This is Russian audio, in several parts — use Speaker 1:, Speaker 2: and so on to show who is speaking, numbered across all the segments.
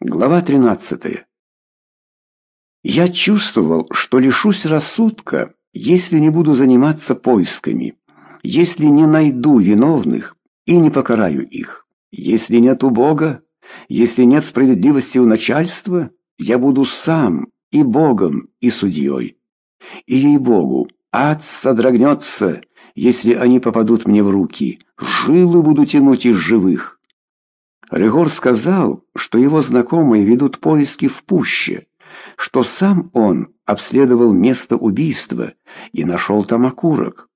Speaker 1: Глава 13. Я чувствовал, что лишусь рассудка, если не буду заниматься поисками, если не найду виновных и не покараю их. Если нет у Бога, если нет справедливости у начальства, я буду сам и Богом, и судьей. И ей-богу, ад содрогнется, если они попадут мне в руки, жилы буду тянуть из живых. Регор сказал, что его знакомые ведут поиски в пуще, что сам он обследовал место убийства и нашел там окурок.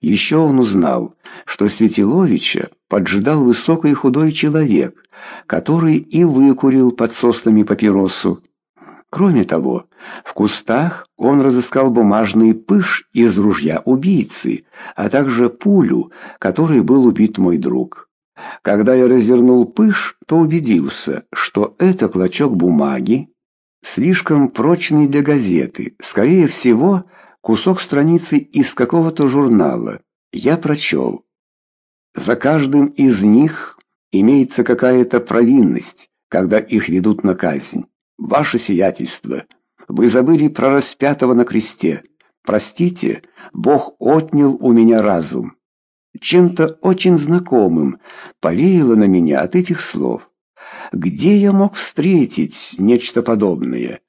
Speaker 1: Еще он узнал, что Светиловича поджидал высокий худой человек, который и выкурил под соснами папиросу. Кроме того, в кустах он разыскал бумажный пыш из ружья убийцы, а также пулю, которой был убит мой друг. Когда я развернул пыш, то убедился, что это клочок бумаги, слишком прочный для газеты, скорее всего, кусок страницы из какого-то журнала. Я прочел. За каждым из них имеется какая-то провинность, когда их ведут на казнь. Ваше сиятельство, вы забыли про распятого на кресте. Простите, Бог отнял у меня разум. Чем-то очень знакомым повеяло на меня от этих слов. Где я мог встретить нечто подобное?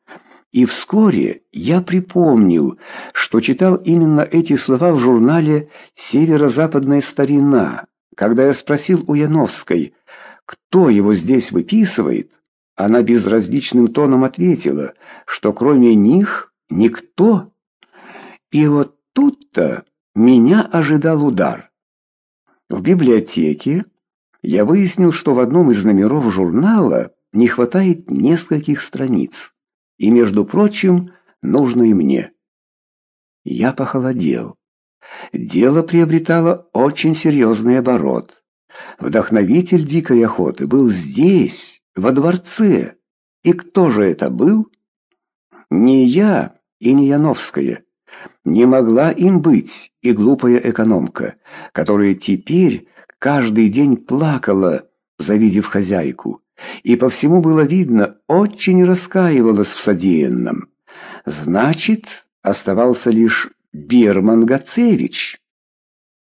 Speaker 1: И вскоре я припомнил, что читал именно эти слова в журнале «Северо-западная старина». Когда я спросил у Яновской, кто его здесь выписывает, она безразличным тоном ответила, что кроме них никто. И вот тут-то меня ожидал удар. В библиотеке я выяснил, что в одном из номеров журнала не хватает нескольких страниц, и, между прочим, нужно и мне. Я похолодел. Дело приобретало очень серьезный оборот. Вдохновитель дикой охоты был здесь, во дворце. И кто же это был? Не я и не Яновская. Не могла им быть и глупая экономка, которая теперь каждый день плакала, завидев хозяйку, и по всему было видно, очень раскаивалась в содеянном. Значит, оставался лишь Берман Гацевич.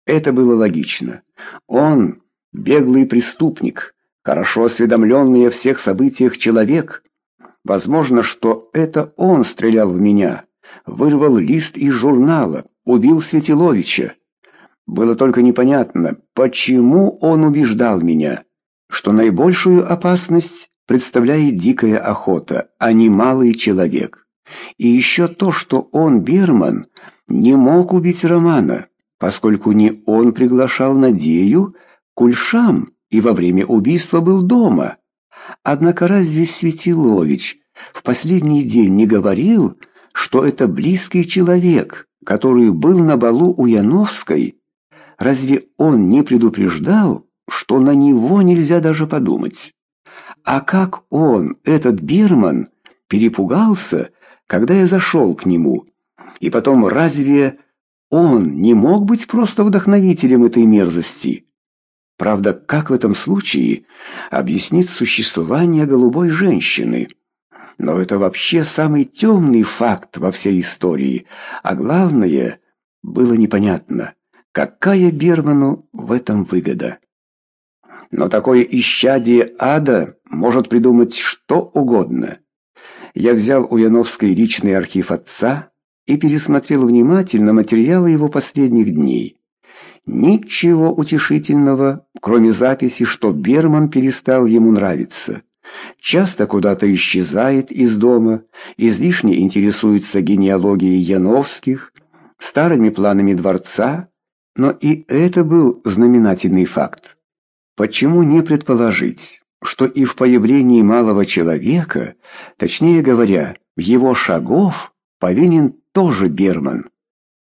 Speaker 1: Это было логично. Он — беглый преступник, хорошо осведомленный о всех событиях человек. Возможно, что это он стрелял в меня вырвал лист из журнала, убил Светиловича. Было только непонятно, почему он убеждал меня, что наибольшую опасность представляет дикая охота, а не малый человек. И еще то, что он, Берман, не мог убить Романа, поскольку не он приглашал Надею к Ульшам и во время убийства был дома. Однако разве Светилович в последний день не говорил, что это близкий человек, который был на балу у Яновской, разве он не предупреждал, что на него нельзя даже подумать? А как он, этот Бирман, перепугался, когда я зашел к нему? И потом, разве он не мог быть просто вдохновителем этой мерзости? Правда, как в этом случае объяснить существование голубой женщины? Но это вообще самый темный факт во всей истории. А главное, было непонятно, какая Берману в этом выгода. Но такое исчадие ада может придумать что угодно. Я взял у Яновской личный архив отца и пересмотрел внимательно материалы его последних дней. Ничего утешительного, кроме записи, что Берман перестал ему нравиться часто куда-то исчезает из дома, излишне интересуется генеалогией Яновских, старыми планами дворца, но и это был знаменательный факт. Почему не предположить, что и в появлении малого человека, точнее говоря, в его шагов, повинен тоже Берман?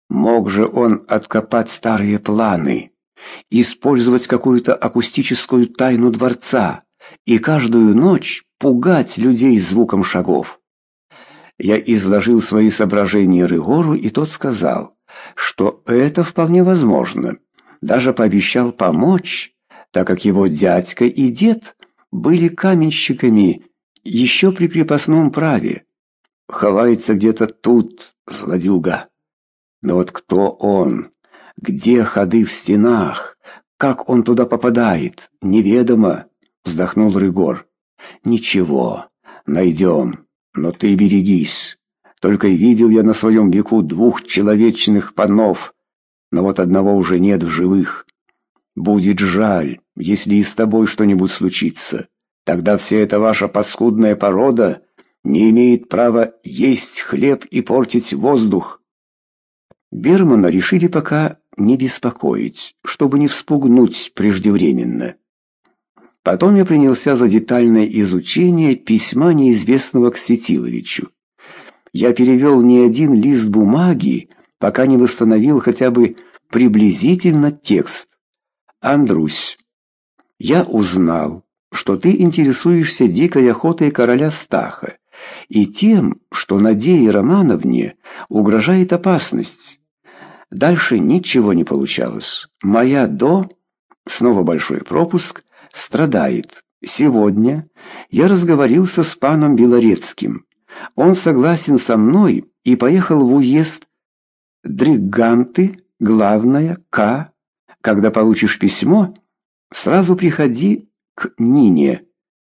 Speaker 1: Мог же он откопать старые планы, использовать какую-то акустическую тайну дворца, и каждую ночь пугать людей звуком шагов. Я изложил свои соображения Рыгору, и тот сказал, что это вполне возможно. Даже пообещал помочь, так как его дядька и дед были каменщиками еще при крепостном праве. Ховается где-то тут, злодюга. Но вот кто он? Где ходы в стенах? Как он туда попадает? Неведомо, вздохнул Рыгор. Ничего, найдем, но ты берегись. Только и видел я на своем веку двух человечных панов, но вот одного уже нет в живых. Будет жаль, если и с тобой что-нибудь случится. Тогда вся эта ваша паскудная порода не имеет права есть хлеб и портить воздух. Бермана решили пока не беспокоить, чтобы не вспугнуть преждевременно. Потом я принялся за детальное изучение письма неизвестного к Светиловичу. Я перевел не один лист бумаги, пока не восстановил хотя бы приблизительно текст. Андрусь, я узнал, что ты интересуешься дикой охотой короля Стаха и тем, что Надее Романовне угрожает опасность. Дальше ничего не получалось. Моя до, снова большой пропуск, страдает. Сегодня я разговорился с паном Белорецким. Он согласен со мной и поехал в уезд Дриганты, главное, К. Когда получишь письмо, сразу приходи к Нине,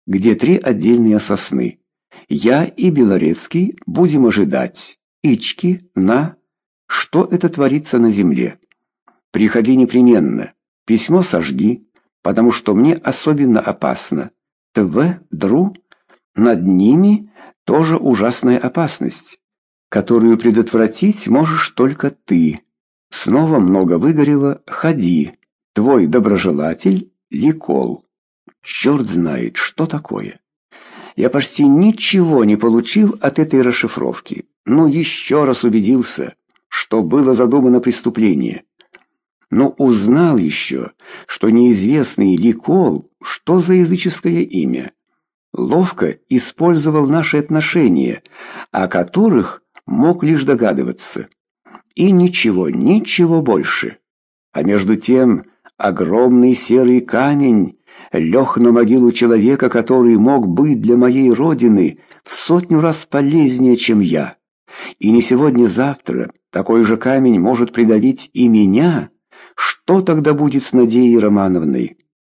Speaker 1: где три отдельные сосны. Я и Белорецкий будем ожидать. Ички на... Что это творится на земле? Приходи непременно. Письмо сожги, потому что мне особенно опасно. ТВ, Дру, над ними тоже ужасная опасность, которую предотвратить можешь только ты. Снова много выгорело, ходи. Твой доброжелатель Ликол. Черт знает, что такое. Я почти ничего не получил от этой расшифровки, но еще раз убедился, что было задумано преступление. Но узнал еще, что неизвестный Ликол, что за языческое имя, ловко использовал наши отношения, о которых мог лишь догадываться. И ничего, ничего больше. А между тем огромный серый камень лег на могилу человека, который мог быть для моей родины в сотню раз полезнее, чем я. И не сегодня-завтра такой же камень может придавить и меня. Что тогда будет с Надеей Романовной?